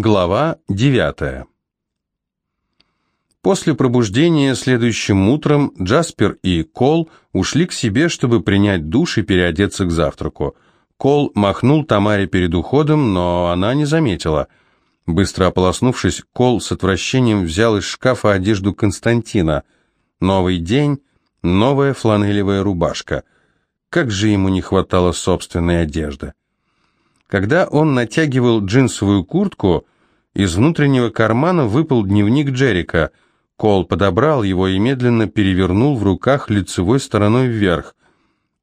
Глава 9 После пробуждения следующим утром Джаспер и Кол ушли к себе, чтобы принять душ и переодеться к завтраку. Кол махнул Тамаре перед уходом, но она не заметила. Быстро ополоснувшись, Кол с отвращением взял из шкафа одежду Константина. Новый день, новая фланелевая рубашка. Как же ему не хватало собственной одежды. Когда он натягивал джинсовую куртку, из внутреннего кармана выпал дневник Джерика. Кол подобрал его и медленно перевернул в руках лицевой стороной вверх.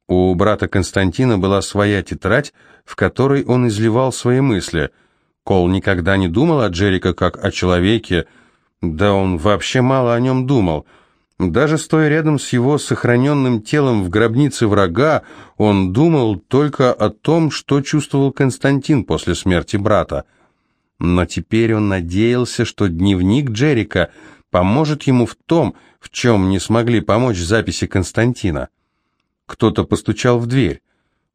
У брата Константина была своя тетрадь, в которой он изливал свои мысли. Кол никогда не думал о Джерика как о человеке, да он вообще мало о нем думал – даже стоя рядом с его сохраненным телом в гробнице врага, он думал только о том, что чувствовал Константин после смерти брата. Но теперь он надеялся, что дневник Джерика поможет ему в том, в чем не смогли помочь записи Константина. Кто-то постучал в дверь.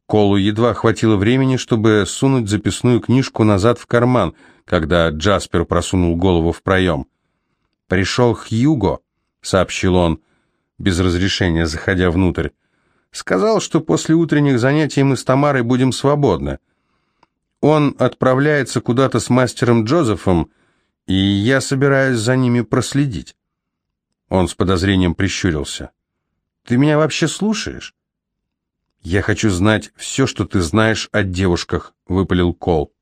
Колу едва хватило времени, чтобы сунуть записную книжку назад в карман, когда Джаспер просунул голову в проем. Пришел Хьюго. — сообщил он, без разрешения заходя внутрь. «Сказал, что после утренних занятий мы с Тамарой будем свободны. Он отправляется куда-то с мастером Джозефом, и я собираюсь за ними проследить». Он с подозрением прищурился. «Ты меня вообще слушаешь?» «Я хочу знать все, что ты знаешь о девушках», — выпалил Кол.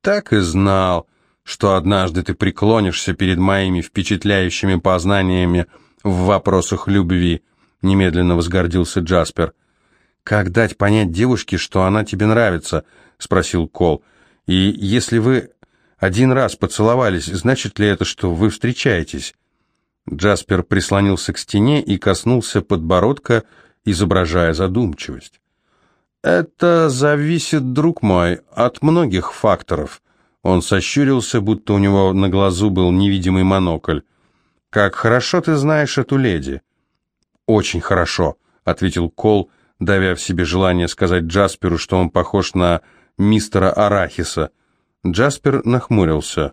«Так и знал», что однажды ты преклонишься перед моими впечатляющими познаниями в вопросах любви», — немедленно возгордился Джаспер. «Как дать понять девушке, что она тебе нравится?» — спросил Кол. «И если вы один раз поцеловались, значит ли это, что вы встречаетесь?» Джаспер прислонился к стене и коснулся подбородка, изображая задумчивость. «Это зависит, друг мой, от многих факторов», он сощурился, будто у него на глазу был невидимый монокль. «Как хорошо ты знаешь эту леди!» «Очень хорошо», — ответил Кол, давя в себе желание сказать Джасперу, что он похож на мистера Арахиса. Джаспер нахмурился.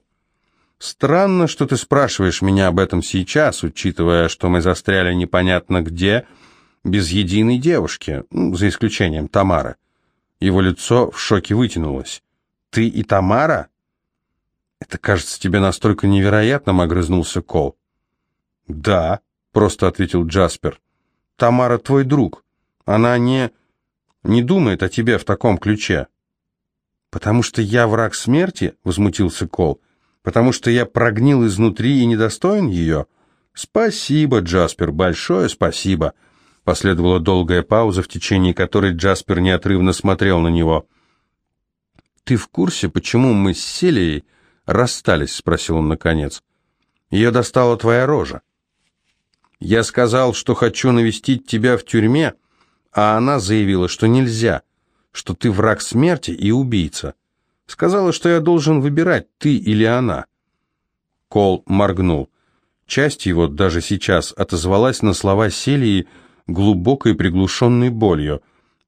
«Странно, что ты спрашиваешь меня об этом сейчас, учитывая, что мы застряли непонятно где, без единой девушки, ну, за исключением Тамары». Его лицо в шоке вытянулось. «Ты и Тамара?» «Это кажется тебе настолько невероятным», — огрызнулся Кол. «Да», — просто ответил Джаспер. «Тамара твой друг. Она не... не думает о тебе в таком ключе». «Потому что я враг смерти?» — возмутился Кол. «Потому что я прогнил изнутри и недостоин ее?» «Спасибо, Джаспер, большое спасибо». Последовала долгая пауза, в течение которой Джаспер неотрывно смотрел на него. «Ты в курсе, почему мы с Селией расстались?» — спросил он наконец. «Ее достала твоя рожа. Я сказал, что хочу навестить тебя в тюрьме, а она заявила, что нельзя, что ты враг смерти и убийца. Сказала, что я должен выбирать, ты или она». Кол моргнул. Часть его даже сейчас отозвалась на слова Селии глубокой приглушенной болью.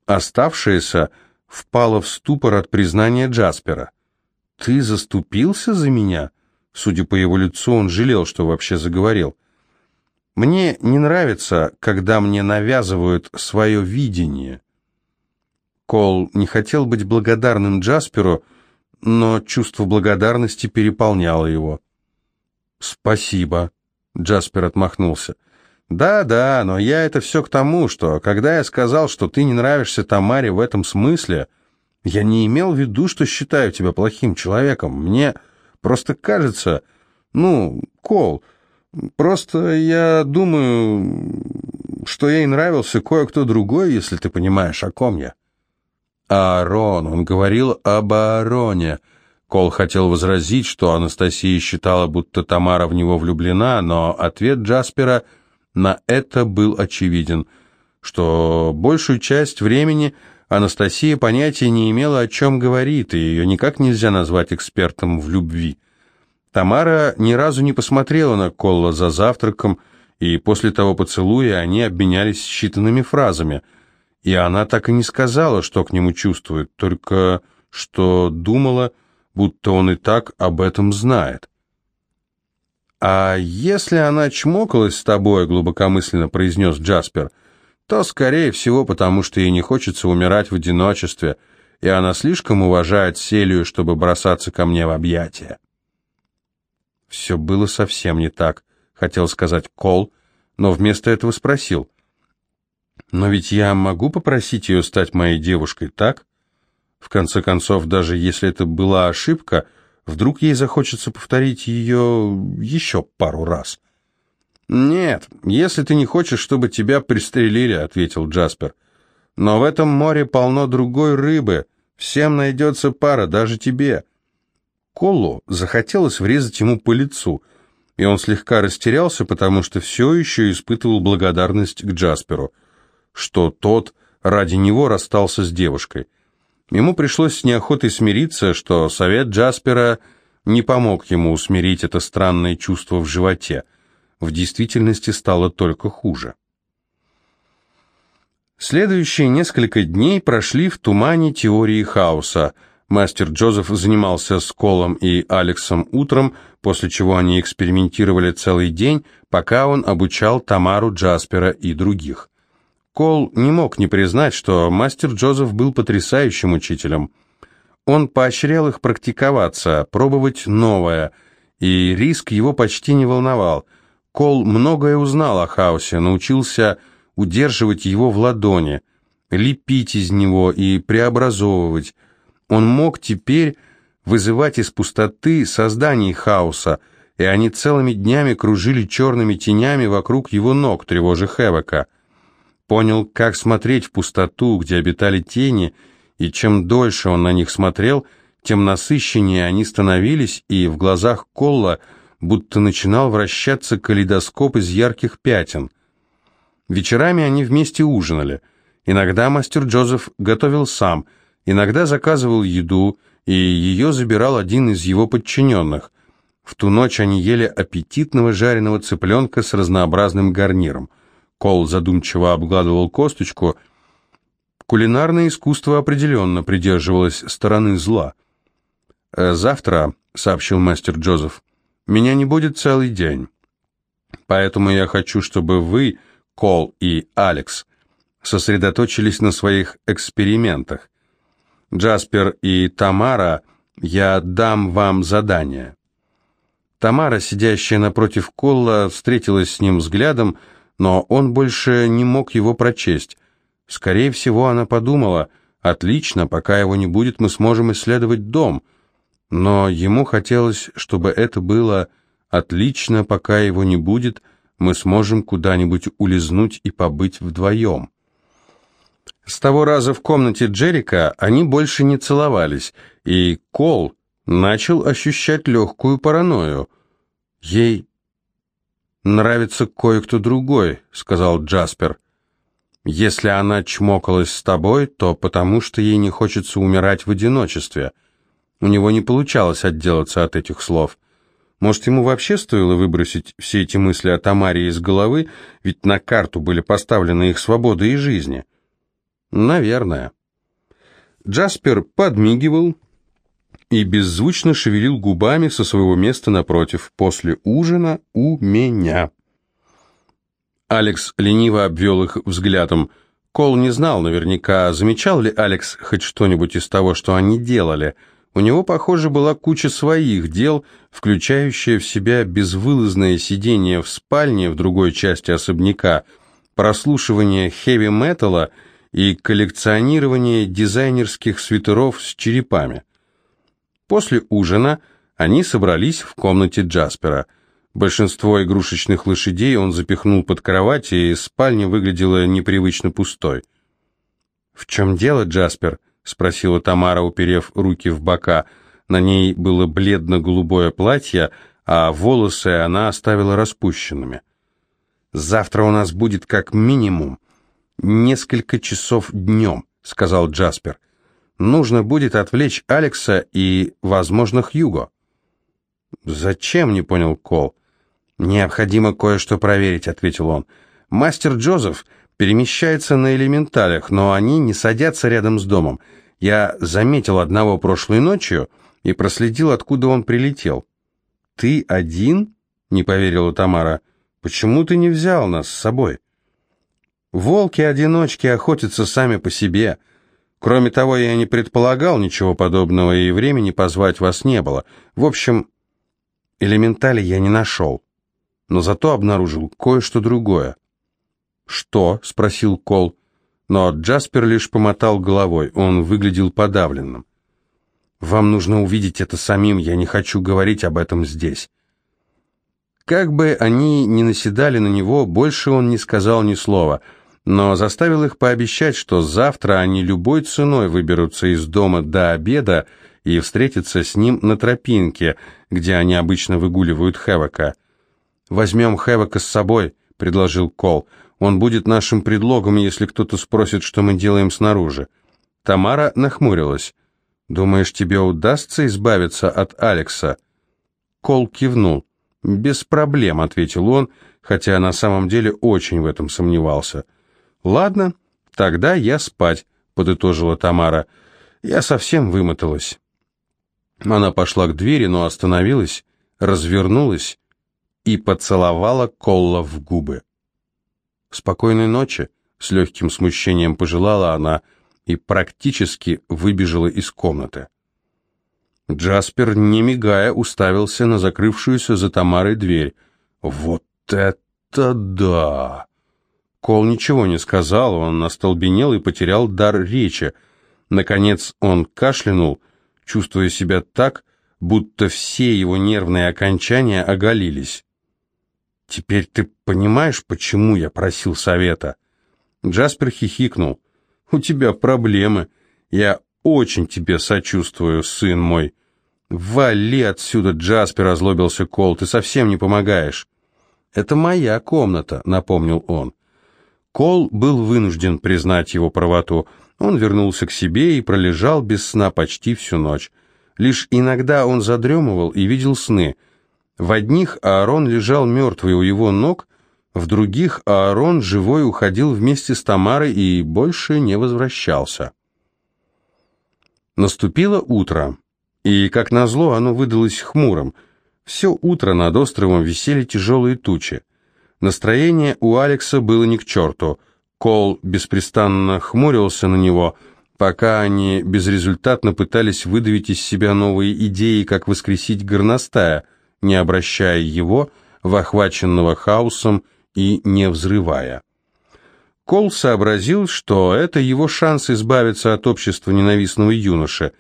Оставшаяся впала в ступор от признания Джаспера. «Ты заступился за меня?» Судя по его лицу, он жалел, что вообще заговорил. «Мне не нравится, когда мне навязывают свое видение». Кол не хотел быть благодарным Джасперу, но чувство благодарности переполняло его. «Спасибо», — Джаспер отмахнулся. «Да-да, но я это все к тому, что, когда я сказал, что ты не нравишься Тамаре в этом смысле...» Я не имел в виду, что считаю тебя плохим человеком. Мне просто кажется... Ну, Кол, просто я думаю, что ей нравился кое-кто другой, если ты понимаешь, о ком я. Аарон, он говорил об Аароне. Кол хотел возразить, что Анастасия считала, будто Тамара в него влюблена, но ответ Джаспера на это был очевиден, что большую часть времени Анастасия понятия не имела, о чем говорит, и ее никак нельзя назвать экспертом в любви. Тамара ни разу не посмотрела на Колла за завтраком, и после того поцелуя они обменялись считанными фразами. И она так и не сказала, что к нему чувствует, только что думала, будто он и так об этом знает. «А если она чмокалась с тобой», — глубокомысленно произнес Джаспер, «то, скорее всего, потому что ей не хочется умирать в одиночестве, и она слишком уважает Селию, чтобы бросаться ко мне в объятия». Все было совсем не так, хотел сказать Кол, но вместо этого спросил. «Но ведь я могу попросить ее стать моей девушкой, так?» В конце концов, даже если это была ошибка, вдруг ей захочется повторить ее еще пару раз. «Нет, если ты не хочешь, чтобы тебя пристрелили», — ответил Джаспер. «Но в этом море полно другой рыбы. Всем найдется пара, даже тебе». Коллу захотелось врезать ему по лицу, и он слегка растерялся, потому что все еще испытывал благодарность к Джасперу, что тот ради него расстался с девушкой. Ему пришлось с неохотой смириться, что совет Джаспера не помог ему усмирить это странное чувство в животе. В действительности стало только хуже. Следующие несколько дней прошли в тумане теории хаоса. Мастер Джозеф занимался с Колом и Алексом утром, после чего они экспериментировали целый день, пока он обучал Тамару Джаспера и других. Кол не мог не признать, что мастер Джозеф был потрясающим учителем. Он поощрял их практиковаться, пробовать новое, и риск его почти не волновал. Кол многое узнал о хаосе, научился удерживать его в ладони, лепить из него и преобразовывать. Он мог теперь вызывать из пустоты созданий хаоса, и они целыми днями кружили черными тенями вокруг его ног, тревожа Хевека понял, как смотреть в пустоту, где обитали тени, и чем дольше он на них смотрел, тем насыщеннее они становились, и в глазах Колла будто начинал вращаться калейдоскоп из ярких пятен. Вечерами они вместе ужинали. Иногда мастер Джозеф готовил сам, иногда заказывал еду, и ее забирал один из его подчиненных. В ту ночь они ели аппетитного жареного цыпленка с разнообразным гарниром – Кол задумчиво обгладывал косточку. Кулинарное искусство определенно придерживалось стороны зла. «Э, «Завтра», — сообщил мастер Джозеф, — «меня не будет целый день. Поэтому я хочу, чтобы вы, Кол и Алекс, сосредоточились на своих экспериментах. Джаспер и Тамара, я дам вам задание». Тамара, сидящая напротив Колла, встретилась с ним взглядом, — но он больше не мог его прочесть. Скорее всего, она подумала, «Отлично, пока его не будет, мы сможем исследовать дом». Но ему хотелось, чтобы это было «Отлично, пока его не будет, мы сможем куда-нибудь улизнуть и побыть вдвоем». С того раза в комнате Джерика они больше не целовались, и Кол начал ощущать легкую паранойю. Ей нравится кое-кто другой», — сказал Джаспер. «Если она чмокалась с тобой, то потому что ей не хочется умирать в одиночестве». У него не получалось отделаться от этих слов. Может, ему вообще стоило выбросить все эти мысли о Тамаре из головы, ведь на карту были поставлены их свобода и жизни? Наверное. Джаспер подмигивал, и беззвучно шевелил губами со своего места напротив. После ужина у меня. Алекс лениво обвел их взглядом. Кол не знал наверняка, замечал ли Алекс хоть что-нибудь из того, что они делали. У него, похоже, была куча своих дел, включающая в себя безвылазное сидение в спальне в другой части особняка, прослушивание хэви-металла и коллекционирование дизайнерских свитеров с черепами. После ужина они собрались в комнате Джаспера. Большинство игрушечных лошадей он запихнул под кровать, и спальня выглядела непривычно пустой. «В чем дело, Джаспер?» — спросила Тамара, уперев руки в бока. На ней было бледно-голубое платье, а волосы она оставила распущенными. «Завтра у нас будет как минимум несколько часов днем», — сказал Джаспер нужно будет отвлечь Алекса и, возможно, Хьюго. «Зачем?» — не понял Кол. «Необходимо кое-что проверить», — ответил он. «Мастер Джозеф перемещается на элементалях, но они не садятся рядом с домом. Я заметил одного прошлой ночью, и проследил, откуда он прилетел. «Ты один?» — не поверила Тамара. «Почему ты не взял нас с собой?» «Волки-одиночки охотятся сами по себе. Кроме того, я не предполагал ничего подобного, и времени позвать вас не было. В общем, элементали я не нашел, но зато обнаружил кое-что другое». «Что?» — спросил Кол. Но Джаспер лишь помотал головой, он выглядел подавленным. «Вам нужно увидеть это самим, я не хочу говорить об этом здесь». Как бы они ни наседали на него, больше он не сказал ни слова, но заставил их пообещать, что завтра они любой ценой выберутся из дома до обеда и встретятся с ним на тропинке, где они обычно выгуливают Хэвока. «Возьмем Хэвока с собой», — предложил Кол. Он будет нашим предлогом, если кто-то спросит, что мы делаем снаружи. Тамара нахмурилась. «Думаешь, тебе удастся избавиться от Алекса?» Кол кивнул. «Без проблем», — ответил он, хотя на самом деле очень в этом сомневался. «Ладно, тогда я спать», — подытожила Тамара. «Я совсем вымоталась». Она пошла к двери, но остановилась, развернулась и поцеловала Колла в губы. «Спокойной ночи», — с легким смущением пожелала она и практически выбежала из комнаты. Джаспер, не мигая, уставился на закрывшуюся за Тамарой дверь. «Вот это да!» Кол ничего не сказал, он остолбенел и потерял дар речи. Наконец он кашлянул, чувствуя себя так, будто все его нервные окончания оголились. «Теперь ты понимаешь, почему я просил совета?» Джаспер хихикнул. «У тебя проблемы. Я очень тебе сочувствую, сын мой». «Вали отсюда, Джаспер!» — озлобился Кол. «Ты совсем не помогаешь». «Это моя комната», — напомнил он. Кол был вынужден признать его правоту. Он вернулся к себе и пролежал без сна почти всю ночь. Лишь иногда он задремывал и видел сны — в одних Аарон лежал мертвый у его ног, в других Аарон живой уходил вместе с Тамарой и больше не возвращался. Наступило утро, и, как назло, оно выдалось хмурым. Все утро над островом висели тяжелые тучи. Настроение у Алекса было ни к черту. Кол беспрестанно хмурился на него, пока они безрезультатно пытались выдавить из себя новые идеи, как воскресить горностая – не обращая его в охваченного хаосом и не взрывая. Кол сообразил, что это его шанс избавиться от общества ненавистного юноши.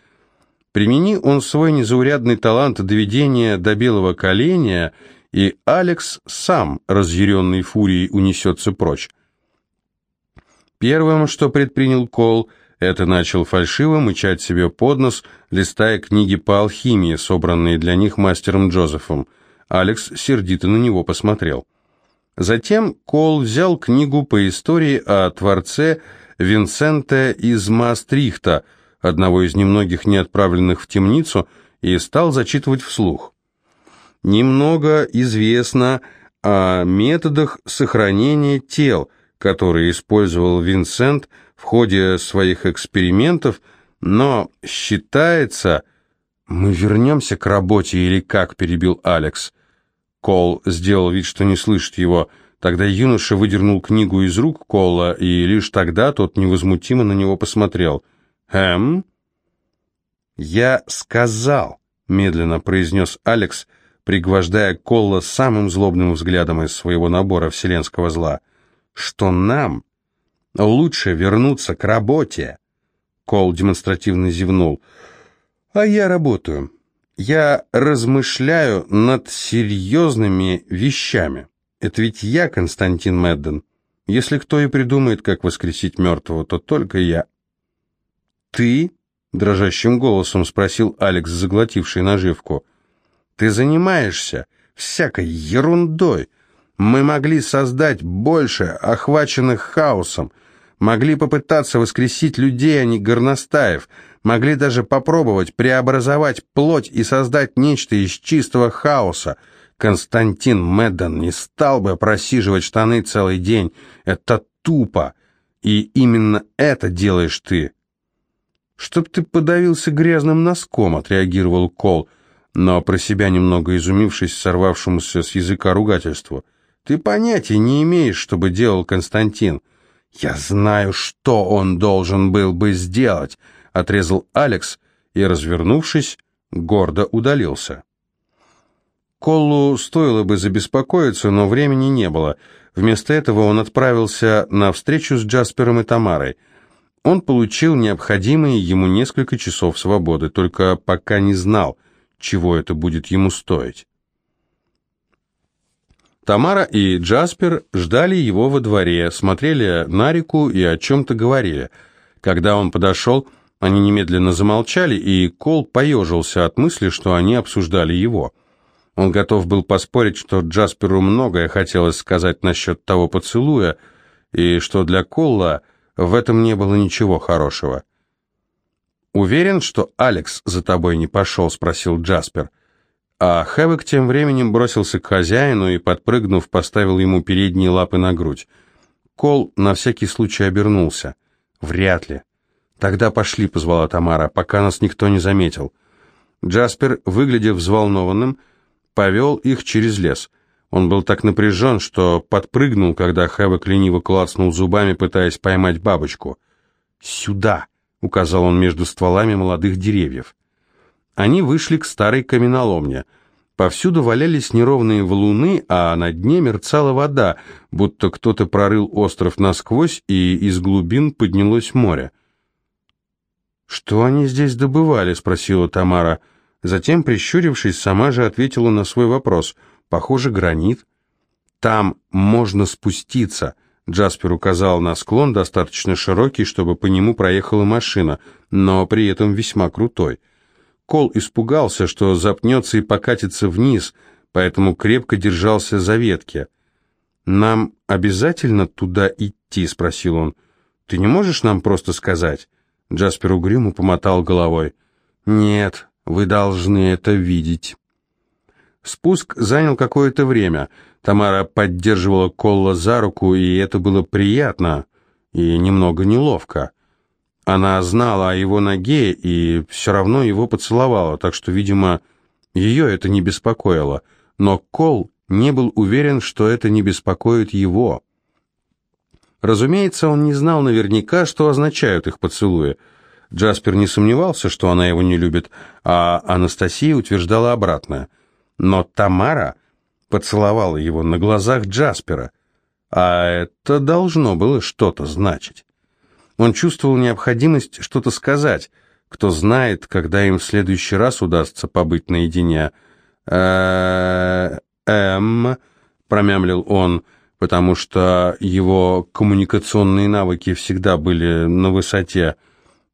Примени он свой незаурядный талант доведения до белого коленя, и Алекс сам, разъяренный фурией, унесется прочь. Первым, что предпринял Кол, это начал фальшиво мычать себе под нос, листая книги по алхимии, собранные для них мастером Джозефом. Алекс сердито на него посмотрел. Затем Кол взял книгу по истории о творце Винсента из Маастрихта, одного из немногих неотправленных в темницу, и стал зачитывать вслух. Немного известно о методах сохранения тел, которые использовал Винсент в ходе своих экспериментов, но считается... «Мы вернемся к работе или как?» – перебил Алекс. Кол сделал вид, что не слышит его. Тогда юноша выдернул книгу из рук Кола, и лишь тогда тот невозмутимо на него посмотрел. «Эм?» «Я сказал», — медленно произнес Алекс, пригвождая Колла самым злобным взглядом из своего набора вселенского зла, «что нам Лучше вернуться к работе. Кол демонстративно зевнул. А я работаю. Я размышляю над серьезными вещами. Это ведь я, Константин Медден. Если кто и придумает, как воскресить мертвого, то только я. Ты? Дрожащим голосом спросил Алекс, заглотивший наживку. Ты занимаешься всякой ерундой. Мы могли создать больше охваченных хаосом, Могли попытаться воскресить людей, а не горностаев. Могли даже попробовать преобразовать плоть и создать нечто из чистого хаоса. Константин Меддон не стал бы просиживать штаны целый день. Это тупо. И именно это делаешь ты. «Чтоб ты подавился грязным носком», — отреагировал Кол, но про себя немного изумившись сорвавшемуся с языка ругательству. «Ты понятия не имеешь, что бы делал Константин». «Я знаю, что он должен был бы сделать», — отрезал Алекс и, развернувшись, гордо удалился. Коллу стоило бы забеспокоиться, но времени не было. Вместо этого он отправился на встречу с Джаспером и Тамарой. Он получил необходимые ему несколько часов свободы, только пока не знал, чего это будет ему стоить. Тамара и Джаспер ждали его во дворе, смотрели на реку и о чем-то говорили. Когда он подошел, они немедленно замолчали, и Кол поежился от мысли, что они обсуждали его. Он готов был поспорить, что Джасперу многое хотелось сказать насчет того поцелуя, и что для Колла в этом не было ничего хорошего. «Уверен, что Алекс за тобой не пошел?» — спросил Джаспер. — а Хэвок тем временем бросился к хозяину и, подпрыгнув, поставил ему передние лапы на грудь. Кол на всякий случай обернулся. «Вряд ли». «Тогда пошли», — позвала Тамара, — «пока нас никто не заметил». Джаспер, выглядя взволнованным, повел их через лес. Он был так напряжен, что подпрыгнул, когда Хэвок лениво клацнул зубами, пытаясь поймать бабочку. «Сюда!» — указал он между стволами молодых деревьев. Они вышли к старой каменоломне. Повсюду валялись неровные валуны, а на дне мерцала вода, будто кто-то прорыл остров насквозь, и из глубин поднялось море. «Что они здесь добывали?» — спросила Тамара. Затем, прищурившись, сама же ответила на свой вопрос. «Похоже, гранит». «Там можно спуститься», — Джаспер указал на склон, достаточно широкий, чтобы по нему проехала машина, но при этом весьма крутой. Кол испугался, что запнется и покатится вниз, поэтому крепко держался за ветки. «Нам обязательно туда идти?» — спросил он. «Ты не можешь нам просто сказать?» Джаспер угрюмо помотал головой. «Нет, вы должны это видеть». Спуск занял какое-то время. Тамара поддерживала Колла за руку, и это было приятно и немного неловко. Она знала о его ноге и все равно его поцеловала, так что, видимо, ее это не беспокоило. Но Кол не был уверен, что это не беспокоит его. Разумеется, он не знал наверняка, что означают их поцелуи. Джаспер не сомневался, что она его не любит, а Анастасия утверждала обратное. Но Тамара поцеловала его на глазах Джаспера, а это должно было что-то значить. Он чувствовал необходимость что-то сказать. Кто знает, когда им в следующий раз удастся побыть наедине. «Э, «Эм...» — промямлил он, потому что его коммуникационные навыки всегда были на высоте.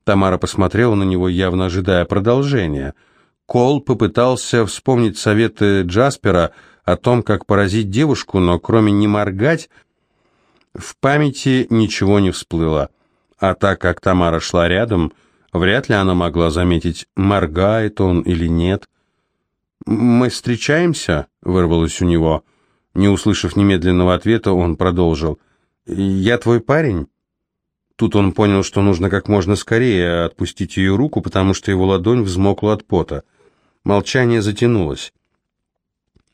Тамара посмотрела на него, явно ожидая продолжения. Кол попытался вспомнить советы Джаспера о том, как поразить девушку, но кроме «не моргать», в памяти ничего не всплыло а так как Тамара шла рядом, вряд ли она могла заметить, моргает он или нет. «Мы встречаемся?» — вырвалось у него. Не услышав немедленного ответа, он продолжил. «Я твой парень?» Тут он понял, что нужно как можно скорее отпустить ее руку, потому что его ладонь взмокла от пота. Молчание затянулось.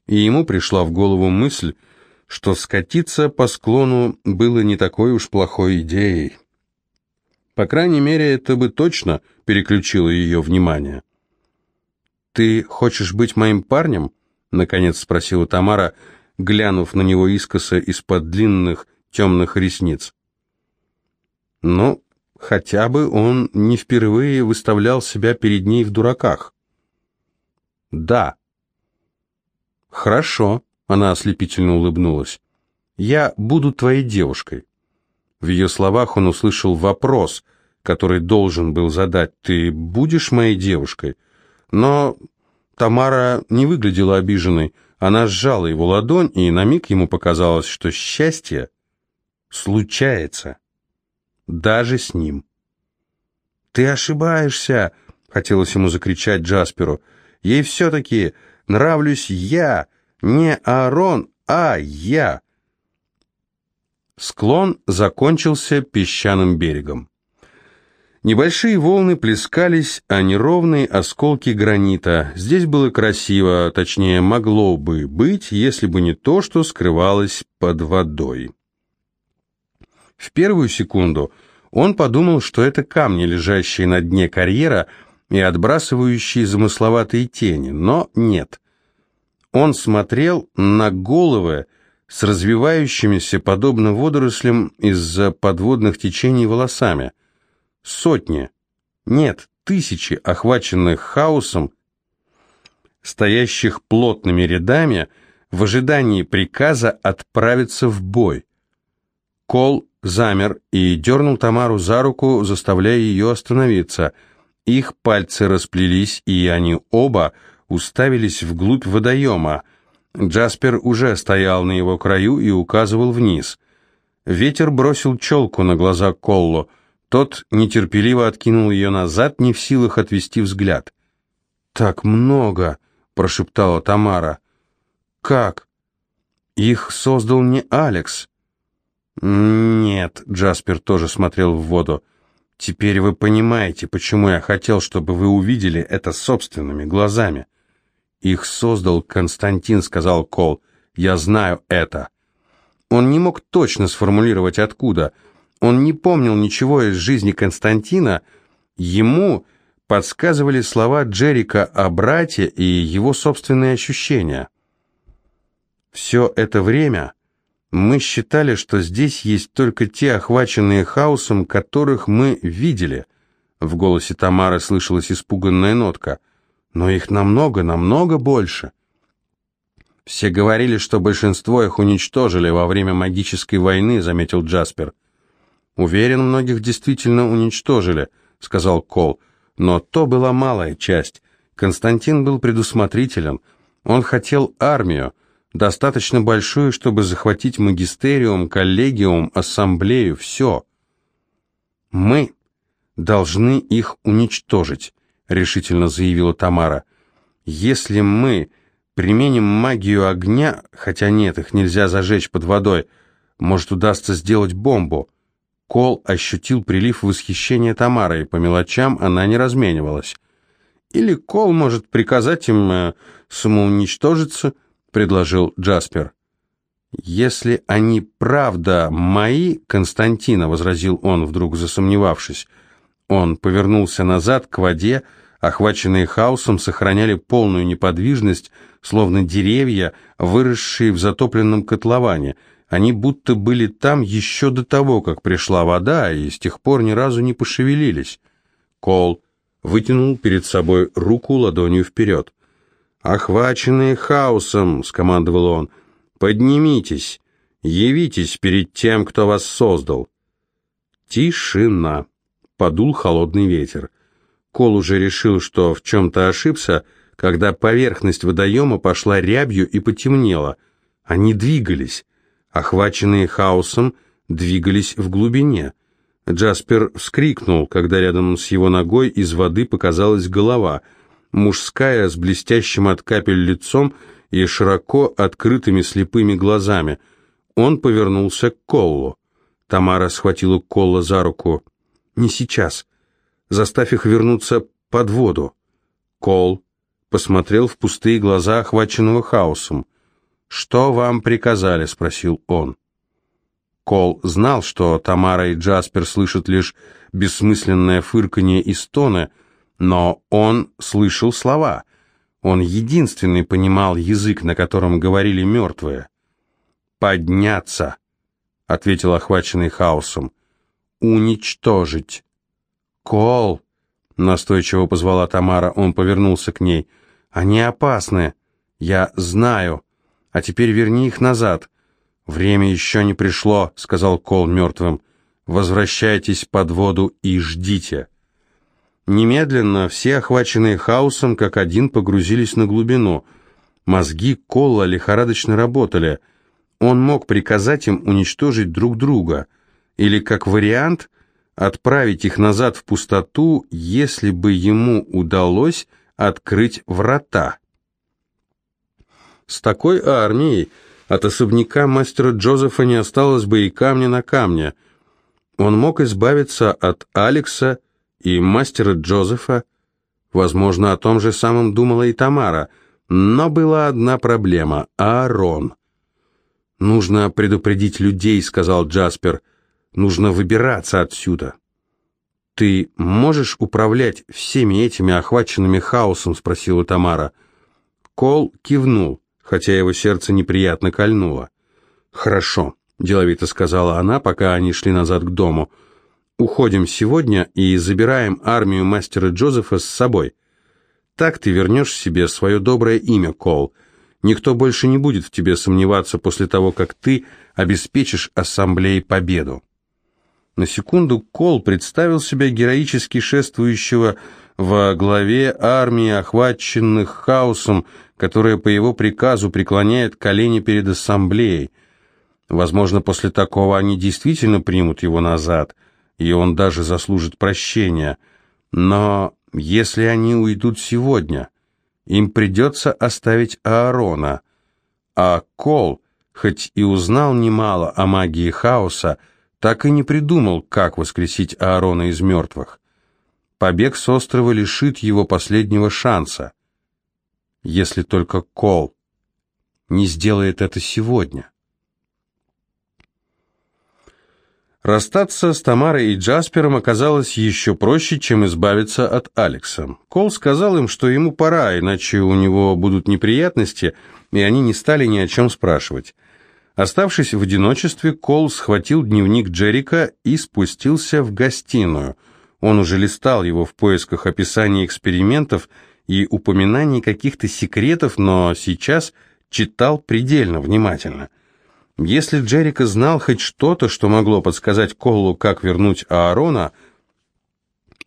И ему пришла в голову мысль, что скатиться по склону было не такой уж плохой идеей. По крайней мере, это бы точно переключило ее внимание. «Ты хочешь быть моим парнем?» — наконец спросила Тамара, глянув на него искоса из-под длинных темных ресниц. «Ну, хотя бы он не впервые выставлял себя перед ней в дураках». «Да». «Хорошо», — она ослепительно улыбнулась. «Я буду твоей девушкой». В ее словах он услышал вопрос, который должен был задать «Ты будешь моей девушкой?» Но Тамара не выглядела обиженной. Она сжала его ладонь, и на миг ему показалось, что счастье случается. Даже с ним. «Ты ошибаешься!» — хотелось ему закричать Джасперу. «Ей все-таки нравлюсь я, не Аарон, а я!» Склон закончился песчаным берегом. Небольшие волны плескались, а неровные осколки гранита. Здесь было красиво, точнее, могло бы быть, если бы не то, что скрывалось под водой. В первую секунду он подумал, что это камни, лежащие на дне карьера и отбрасывающие замысловатые тени, но нет. Он смотрел на головы с развивающимися, подобно водорослям из-за подводных течений волосами – Сотни, нет, тысячи охваченных хаосом, стоящих плотными рядами в ожидании приказа отправиться в бой. Кол замер и дернул Тамару за руку, заставляя ее остановиться. Их пальцы расплелись, и они оба уставились вглубь водоема. Джаспер уже стоял на его краю и указывал вниз. Ветер бросил челку на глаза Коллу. Тот нетерпеливо откинул ее назад, не в силах отвести взгляд. «Так много!» — прошептала Тамара. «Как? Их создал не Алекс?» «Нет», — Джаспер тоже смотрел в воду. «Теперь вы понимаете, почему я хотел, чтобы вы увидели это собственными глазами». «Их создал Константин», — сказал Кол. «Я знаю это». Он не мог точно сформулировать, откуда — он не помнил ничего из жизни Константина, ему подсказывали слова Джерика о брате и его собственные ощущения. Все это время мы считали, что здесь есть только те охваченные хаосом, которых мы видели. В голосе Тамары слышалась испуганная нотка. Но их намного, намного больше. Все говорили, что большинство их уничтожили во время магической войны, заметил Джаспер. «Уверен, многих действительно уничтожили», — сказал Кол. «Но то была малая часть. Константин был предусмотрителен. Он хотел армию, достаточно большую, чтобы захватить магистериум, коллегиум, ассамблею, все. Мы должны их уничтожить», — решительно заявила Тамара. «Если мы применим магию огня, хотя нет, их нельзя зажечь под водой, может, удастся сделать бомбу». Кол ощутил прилив восхищения Тамарой, по мелочам она не разменивалась. «Или Кол может приказать им э, самоуничтожиться», — предложил Джаспер. «Если они правда мои, Константина», — возразил он, вдруг засомневавшись. Он повернулся назад к воде, охваченные хаосом, сохраняли полную неподвижность, словно деревья, выросшие в затопленном котловане — они будто были там еще до того, как пришла вода, и с тех пор ни разу не пошевелились. Кол вытянул перед собой руку ладонью вперед. «Охваченные хаосом», — скомандовал он, — «поднимитесь, явитесь перед тем, кто вас создал». Тишина. Подул холодный ветер. Кол уже решил, что в чем-то ошибся, когда поверхность водоема пошла рябью и потемнела. Они двигались охваченные хаосом, двигались в глубине. Джаспер вскрикнул, когда рядом с его ногой из воды показалась голова, мужская с блестящим от капель лицом и широко открытыми слепыми глазами. Он повернулся к Коллу. Тамара схватила Колла за руку. «Не сейчас. Заставь их вернуться под воду». Кол посмотрел в пустые глаза, охваченного хаосом. «Что вам приказали?» — спросил он. Кол знал, что Тамара и Джаспер слышат лишь бессмысленное фырканье и стоны, но он слышал слова. Он единственный понимал язык, на котором говорили мертвые. «Подняться», — ответил охваченный хаосом. «Уничтожить». «Кол», — настойчиво позвала Тамара, он повернулся к ней. «Они опасны. Я знаю». А теперь верни их назад. Время еще не пришло, сказал Кол мертвым. Возвращайтесь под воду и ждите. Немедленно все, охваченные хаосом, как один погрузились на глубину. Мозги Колла лихорадочно работали. Он мог приказать им уничтожить друг друга. Или, как вариант, отправить их назад в пустоту, если бы ему удалось открыть врата. С такой армией от особняка мастера Джозефа не осталось бы и камня на камне. Он мог избавиться от Алекса и мастера Джозефа. Возможно, о том же самом думала и Тамара. Но была одна проблема — Аарон. «Нужно предупредить людей», — сказал Джаспер. «Нужно выбираться отсюда». «Ты можешь управлять всеми этими охваченными хаосом?» — спросила Тамара. Кол кивнул, хотя его сердце неприятно кольнуло. «Хорошо», — деловито сказала она, пока они шли назад к дому. «Уходим сегодня и забираем армию мастера Джозефа с собой. Так ты вернешь себе свое доброе имя, Кол. Никто больше не будет в тебе сомневаться после того, как ты обеспечишь ассамблее победу. На секунду Кол представил себя героически шествующего во главе армии, охваченных хаосом, которая по его приказу преклоняет колени перед ассамблеей. Возможно, после такого они действительно примут его назад, и он даже заслужит прощения. Но если они уйдут сегодня, им придется оставить Аарона. А Кол, хоть и узнал немало о магии хаоса, так и не придумал, как воскресить Аарона из мертвых. Побег с острова лишит его последнего шанса. Если только Кол не сделает это сегодня. Расстаться с Тамарой и Джаспером оказалось еще проще, чем избавиться от Алекса. Кол сказал им, что ему пора, иначе у него будут неприятности, и они не стали ни о чем спрашивать. Оставшись в одиночестве, Кол схватил дневник Джерика и спустился в гостиную. Он уже листал его в поисках описаний экспериментов и упоминаний каких-то секретов, но сейчас читал предельно внимательно – если Джерика знал хоть что-то, что могло подсказать Коллу, как вернуть Аарона,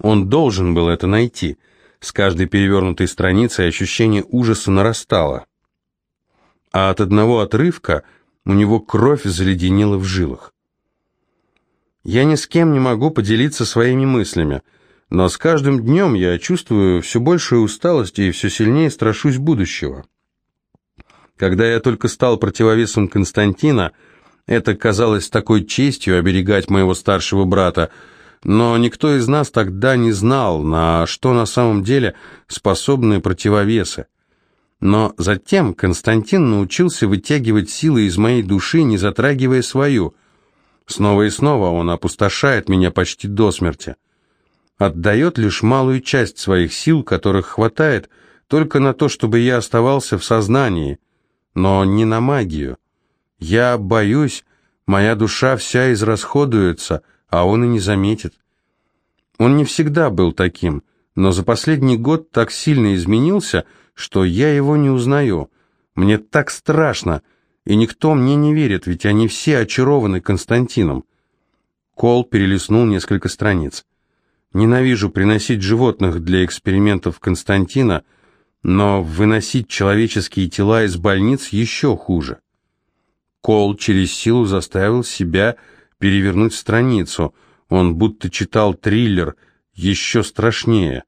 он должен был это найти. С каждой перевернутой страницей ощущение ужаса нарастало. А от одного отрывка у него кровь заледенела в жилах. Я ни с кем не могу поделиться своими мыслями, но с каждым днем я чувствую все большую усталость и все сильнее страшусь будущего. Когда я только стал противовесом Константина, это казалось такой честью оберегать моего старшего брата, но никто из нас тогда не знал, на что на самом деле способны противовесы. Но затем Константин научился вытягивать силы из моей души, не затрагивая свою. Снова и снова он опустошает меня почти до смерти. Отдает лишь малую часть своих сил, которых хватает только на то, чтобы я оставался в сознании, но не на магию. Я боюсь, моя душа вся израсходуется, а он и не заметит. Он не всегда был таким, но за последний год так сильно изменился, что я его не узнаю. Мне так страшно, и никто мне не верит, ведь они все очарованы Константином. Кол перелистнул несколько страниц. Ненавижу приносить животных для экспериментов Константина — но выносить человеческие тела из больниц еще хуже. Кол через силу заставил себя перевернуть страницу. Он будто читал триллер, еще страшнее.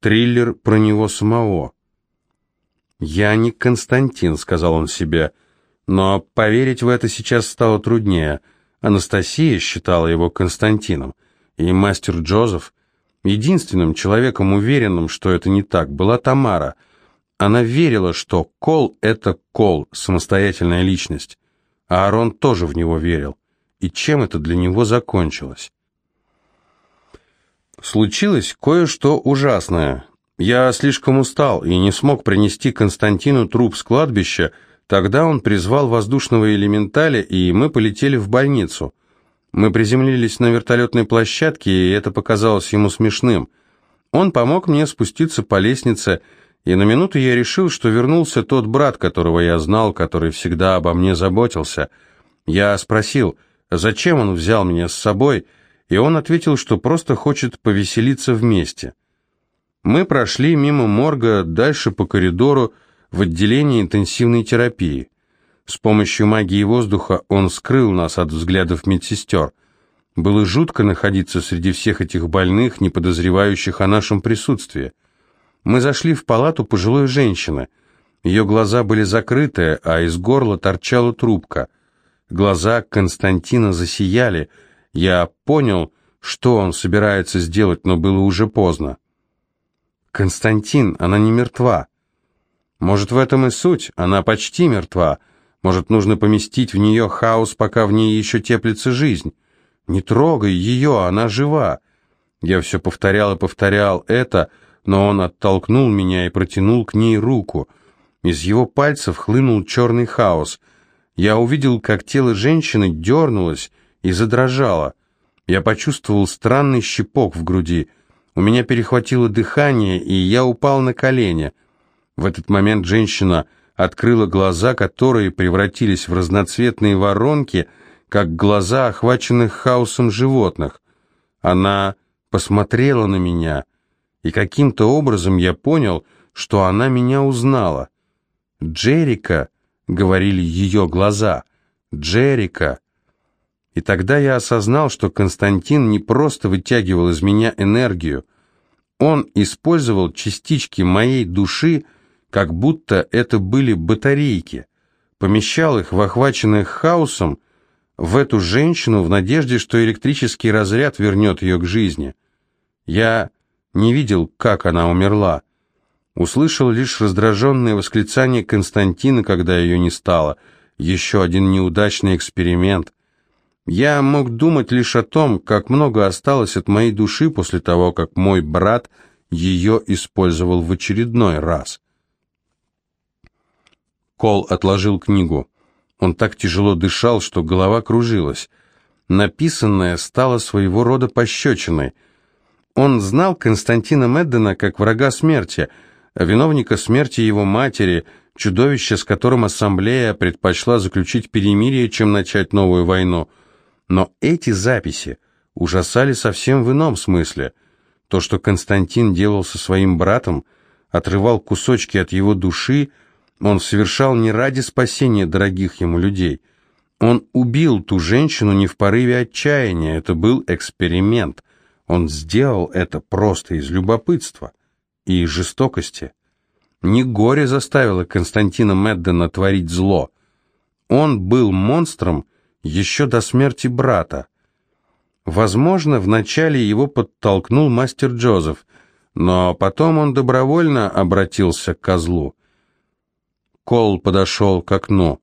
Триллер про него самого. «Я не Константин», — сказал он себе, — «но поверить в это сейчас стало труднее. Анастасия считала его Константином, и мастер Джозеф, единственным человеком, уверенным, что это не так, была Тамара — она верила, что Кол — это Кол, самостоятельная личность. А Аарон тоже в него верил. И чем это для него закончилось? Случилось кое-что ужасное. Я слишком устал и не смог принести Константину труп с кладбища, Тогда он призвал воздушного элементаля, и мы полетели в больницу. Мы приземлились на вертолетной площадке, и это показалось ему смешным. Он помог мне спуститься по лестнице, и на минуту я решил, что вернулся тот брат, которого я знал, который всегда обо мне заботился. Я спросил, зачем он взял меня с собой, и он ответил, что просто хочет повеселиться вместе. Мы прошли мимо морга дальше по коридору в отделение интенсивной терапии. С помощью магии воздуха он скрыл нас от взглядов медсестер. Было жутко находиться среди всех этих больных, не подозревающих о нашем присутствии. Мы зашли в палату пожилой женщины. Ее глаза были закрыты, а из горла торчала трубка. Глаза Константина засияли. Я понял, что он собирается сделать, но было уже поздно. «Константин, она не мертва». «Может, в этом и суть, она почти мертва. Может, нужно поместить в нее хаос, пока в ней еще теплится жизнь. Не трогай ее, она жива». Я все повторял и повторял это, но он оттолкнул меня и протянул к ней руку. Из его пальцев хлынул черный хаос. Я увидел, как тело женщины дернулось и задрожало. Я почувствовал странный щепок в груди. У меня перехватило дыхание, и я упал на колени. В этот момент женщина открыла глаза, которые превратились в разноцветные воронки, как глаза охваченных хаосом животных. Она посмотрела на меня, и каким-то образом я понял, что она меня узнала. «Джерика», — говорили ее глаза, — «Джерика». И тогда я осознал, что Константин не просто вытягивал из меня энергию, он использовал частички моей души, как будто это были батарейки, помещал их в охваченных хаосом в эту женщину в надежде, что электрический разряд вернет ее к жизни. Я не видел, как она умерла. Услышал лишь раздраженное восклицание Константина, когда ее не стало. Еще один неудачный эксперимент. Я мог думать лишь о том, как много осталось от моей души после того, как мой брат ее использовал в очередной раз. Кол отложил книгу. Он так тяжело дышал, что голова кружилась. Написанное стало своего рода пощечиной. Он знал Константина Меддена как врага смерти, виновника смерти его матери, чудовище, с которым ассамблея предпочла заключить перемирие, чем начать новую войну – но эти записи ужасали совсем в ином смысле. То, что Константин делал со своим братом, отрывал кусочки от его души, он совершал не ради спасения дорогих ему людей. Он убил ту женщину не в порыве отчаяния, это был эксперимент. Он сделал это просто из любопытства и жестокости. Не горе заставило Константина Меддена творить зло. Он был монстром, еще до смерти брата. Возможно, вначале его подтолкнул мастер Джозеф, но потом он добровольно обратился к козлу. Кол подошел к окну.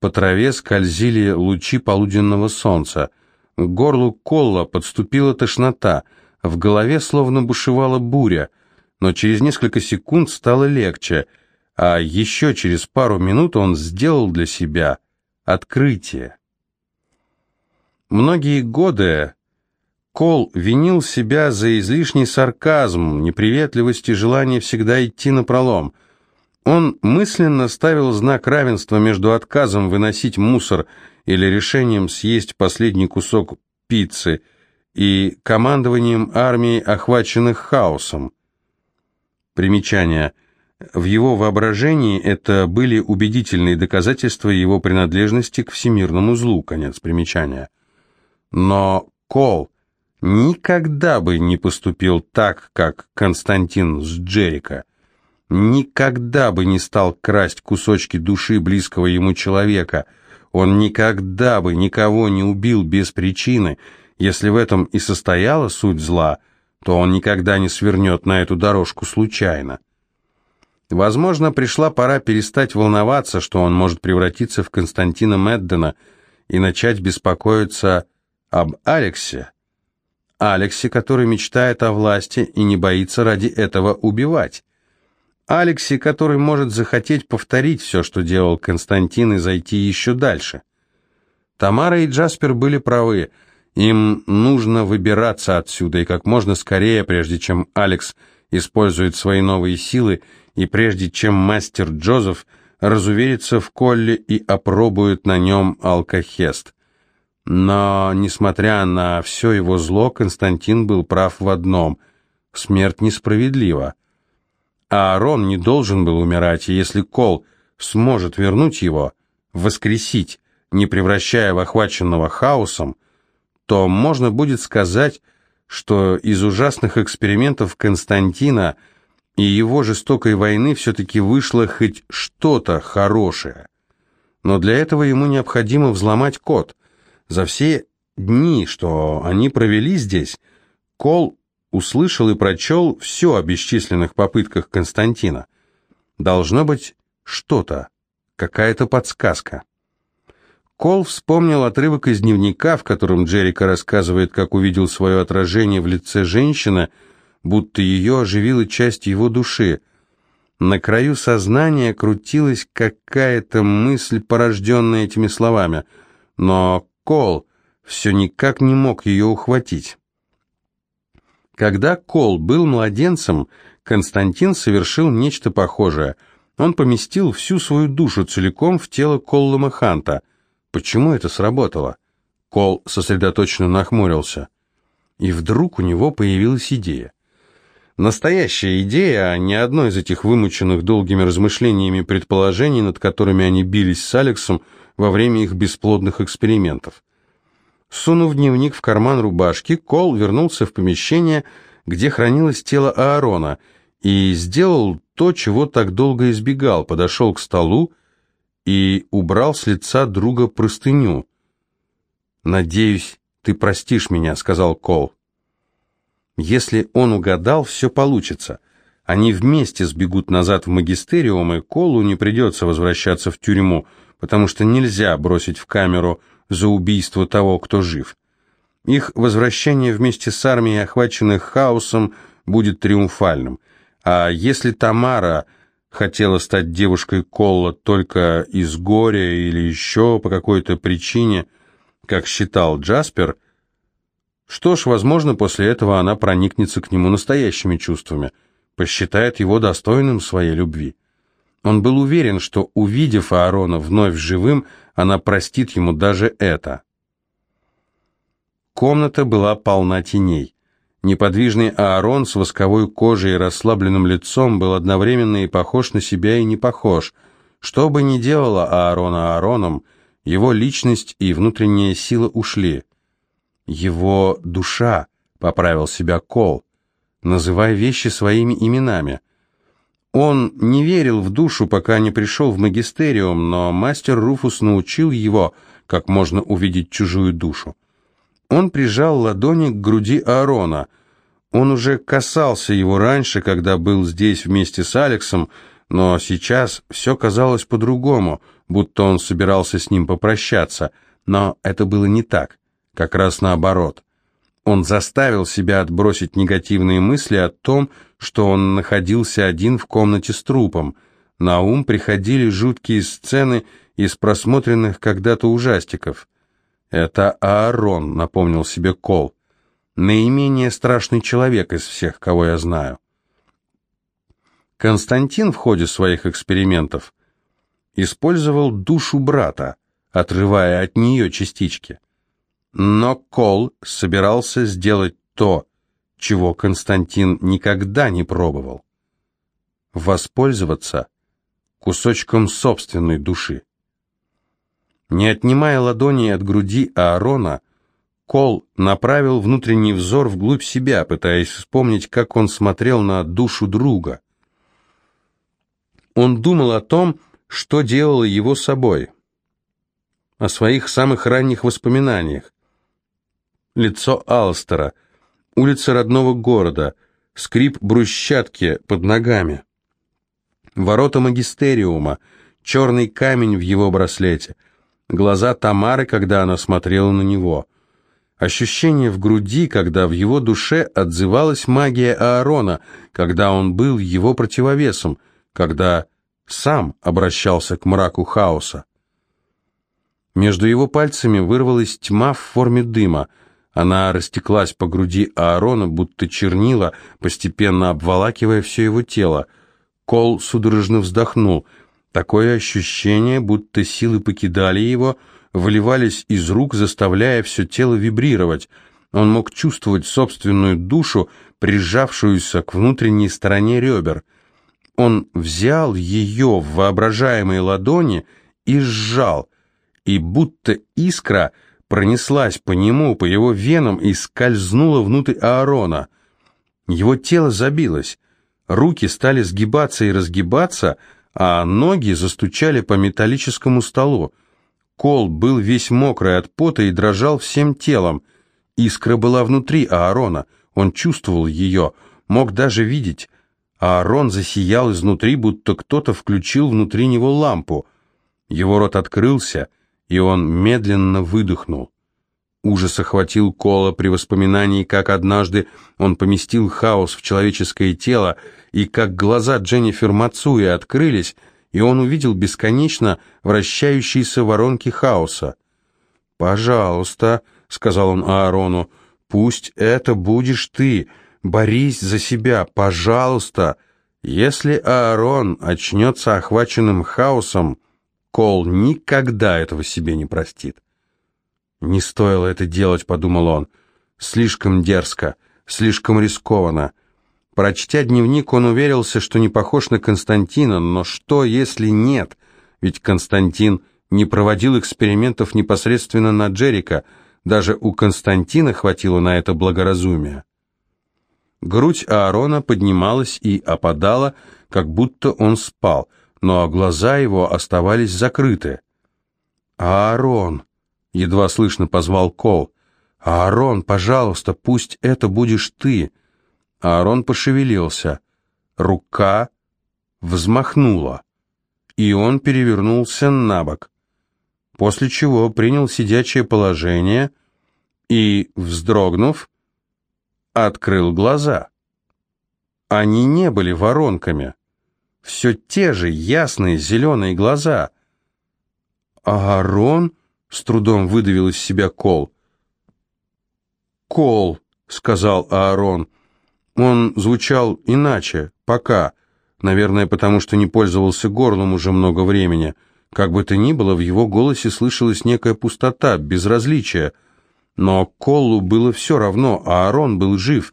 По траве скользили лучи полуденного солнца. К горлу Колла подступила тошнота, в голове словно бушевала буря, но через несколько секунд стало легче, а еще через пару минут он сделал для себя открытие. Многие годы Кол винил себя за излишний сарказм, неприветливость и желание всегда идти на пролом. Он мысленно ставил знак равенства между отказом выносить мусор или решением съесть последний кусок пиццы и командованием армией, охваченных хаосом. Примечание. В его воображении это были убедительные доказательства его принадлежности к всемирному злу. Конец примечания. Но Кол никогда бы не поступил так, как Константин с Джерика. Никогда бы не стал красть кусочки души близкого ему человека. Он никогда бы никого не убил без причины. Если в этом и состояла суть зла, то он никогда не свернет на эту дорожку случайно. Возможно, пришла пора перестать волноваться, что он может превратиться в Константина Меддена и начать беспокоиться об Алексе. Алексе, который мечтает о власти и не боится ради этого убивать. Алексе, который может захотеть повторить все, что делал Константин, и зайти еще дальше. Тамара и Джаспер были правы. Им нужно выбираться отсюда, и как можно скорее, прежде чем Алекс использует свои новые силы, и прежде чем мастер Джозеф разуверится в Колле и опробует на нем алкохест. Но, несмотря на все его зло, Константин был прав в одном – смерть несправедлива. А Аарон не должен был умирать, и если Кол сможет вернуть его, воскресить, не превращая в охваченного хаосом, то можно будет сказать, что из ужасных экспериментов Константина и его жестокой войны все-таки вышло хоть что-то хорошее. Но для этого ему необходимо взломать код – за все дни, что они провели здесь, Кол услышал и прочел все о бесчисленных попытках Константина. Должно быть что-то, какая-то подсказка. Кол вспомнил отрывок из дневника, в котором Джерика рассказывает, как увидел свое отражение в лице женщины, будто ее оживила часть его души. На краю сознания крутилась какая-то мысль, порожденная этими словами, но Кол все никак не мог ее ухватить. Когда Кол был младенцем, Константин совершил нечто похожее. Он поместил всю свою душу целиком в тело Коллама Ханта. Почему это сработало? Кол сосредоточенно нахмурился. И вдруг у него появилась идея. Настоящая идея, а не одно из этих вымученных долгими размышлениями предположений, над которыми они бились с Алексом во время их бесплодных экспериментов. Сунув дневник в карман рубашки, Кол вернулся в помещение, где хранилось тело Аарона, и сделал то, чего так долго избегал, подошел к столу и убрал с лица друга простыню. «Надеюсь, ты простишь меня», — сказал Кол. Если он угадал, все получится. Они вместе сбегут назад в магистериум, и Колу не придется возвращаться в тюрьму, потому что нельзя бросить в камеру за убийство того, кто жив. Их возвращение вместе с армией, охваченных хаосом, будет триумфальным. А если Тамара хотела стать девушкой Колла только из горя или еще по какой-то причине, как считал Джаспер, что ж, возможно, после этого она проникнется к нему настоящими чувствами, посчитает его достойным своей любви. Он был уверен, что, увидев Аарона вновь живым, она простит ему даже это. Комната была полна теней. Неподвижный Аарон с восковой кожей и расслабленным лицом был одновременно и похож на себя, и не похож. Что бы ни делала Аарона Аароном, его личность и внутренняя сила ушли. Его душа, поправил себя Кол, называя вещи своими именами. Он не верил в душу, пока не пришел в магистериум, но мастер Руфус научил его, как можно увидеть чужую душу. Он прижал ладони к груди Аарона. Он уже касался его раньше, когда был здесь вместе с Алексом, но сейчас все казалось по-другому, будто он собирался с ним попрощаться, но это было не так, как раз наоборот. Он заставил себя отбросить негативные мысли о том, что он находился один в комнате с трупом. На ум приходили жуткие сцены из просмотренных когда-то ужастиков. «Это Аарон», — напомнил себе Кол. «Наименее страшный человек из всех, кого я знаю». Константин в ходе своих экспериментов использовал душу брата, отрывая от нее частички. Но Кол собирался сделать то, чего Константин никогда не пробовал. Воспользоваться кусочком собственной души. Не отнимая ладони от груди Аарона, Кол направил внутренний взор вглубь себя, пытаясь вспомнить, как он смотрел на душу друга. Он думал о том, что делало его собой, о своих самых ранних воспоминаниях, лицо Алстера, улица родного города, скрип брусчатки под ногами, ворота магистериума, черный камень в его браслете, глаза Тамары, когда она смотрела на него, ощущение в груди, когда в его душе отзывалась магия Аарона, когда он был его противовесом, когда сам обращался к мраку хаоса. Между его пальцами вырвалась тьма в форме дыма — она растеклась по груди Аарона, будто чернила, постепенно обволакивая все его тело. Кол судорожно вздохнул. Такое ощущение, будто силы покидали его, выливались из рук, заставляя все тело вибрировать. Он мог чувствовать собственную душу, прижавшуюся к внутренней стороне ребер. Он взял ее в воображаемые ладони и сжал, и будто искра — пронеслась по нему, по его венам и скользнула внутрь Аарона. Его тело забилось, руки стали сгибаться и разгибаться, а ноги застучали по металлическому столу. Кол был весь мокрый от пота и дрожал всем телом. Искра была внутри Аарона, он чувствовал ее, мог даже видеть. Аарон засиял изнутри, будто кто-то включил внутри него лампу. Его рот открылся, и он медленно выдохнул. Ужас охватил Кола при воспоминании, как однажды он поместил хаос в человеческое тело, и как глаза Дженнифер Мацуи открылись, и он увидел бесконечно вращающиеся воронки хаоса. «Пожалуйста», — сказал он Аарону, — «пусть это будешь ты, борись за себя, пожалуйста». Если Аарон очнется охваченным хаосом, Кол никогда этого себе не простит. «Не стоило это делать», — подумал он. «Слишком дерзко, слишком рискованно». Прочтя дневник, он уверился, что не похож на Константина, но что, если нет? Ведь Константин не проводил экспериментов непосредственно на Джерика, даже у Константина хватило на это благоразумия. Грудь Аарона поднималась и опадала, как будто он спал, но глаза его оставались закрыты. «Аарон!» едва слышно позвал Кол. «Аарон, пожалуйста, пусть это будешь ты!» Аарон пошевелился. Рука взмахнула, и он перевернулся на бок, после чего принял сидячее положение и, вздрогнув, открыл глаза. Они не были воронками. Все те же ясные зеленые глаза. Аарон с трудом выдавил из себя Кол. «Кол», — сказал Аарон. Он звучал иначе, пока. Наверное, потому что не пользовался горлом уже много времени. Как бы то ни было, в его голосе слышалась некая пустота, безразличие. Но Колу было все равно, а Аарон был жив.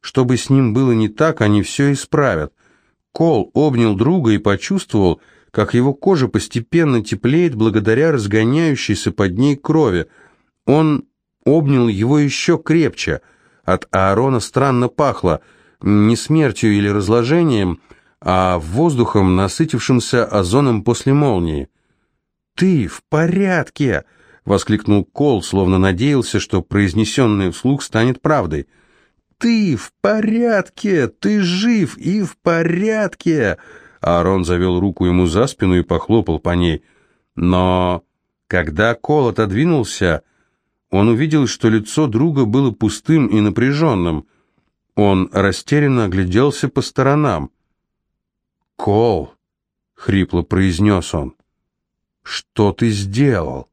Что бы с ним было не так, они все исправят. Кол обнял друга и почувствовал, как его кожа постепенно теплеет благодаря разгоняющейся под ней крови. Он обнял его еще крепче. От Аарона странно пахло, не смертью или разложением, а воздухом, насытившимся озоном после молнии. «Ты в порядке!» — воскликнул Кол, словно надеялся, что произнесенное вслух станет правдой. «Ты в порядке! Ты жив и в порядке!» Аарон завел руку ему за спину и похлопал по ней. Но когда Кол отодвинулся, он увидел, что лицо друга было пустым и напряженным. Он растерянно огляделся по сторонам. «Кол!» — хрипло произнес он. «Что ты сделал?»